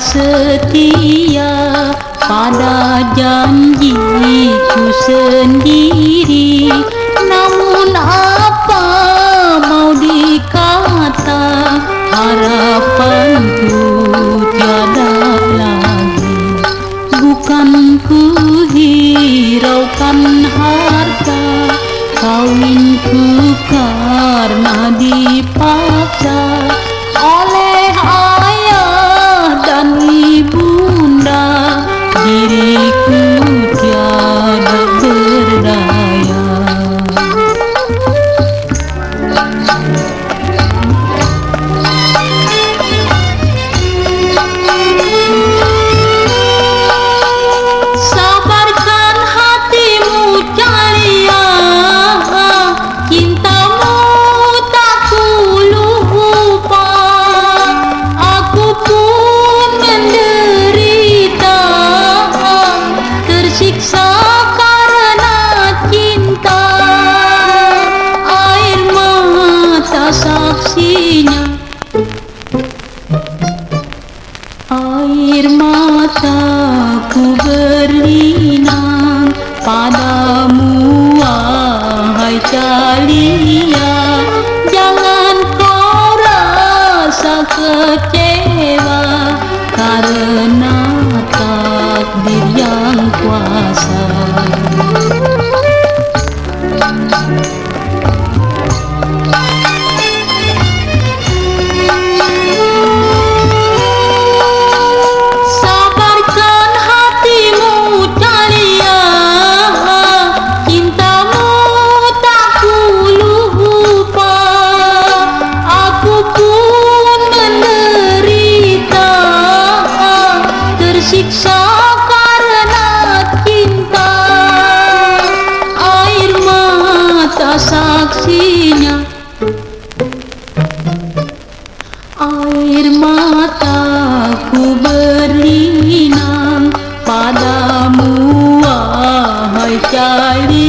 setia pada janjiku sendiri. Namun apa mau dikata? Harapanku tiada lagi. Bukan ku hiraukan harta kawinku karena dipaksa Air mataku berlinang padamu wahai Calia. Jangan kau rasa kecewa saksinya. Air mataku berlinang padamu wahai Calia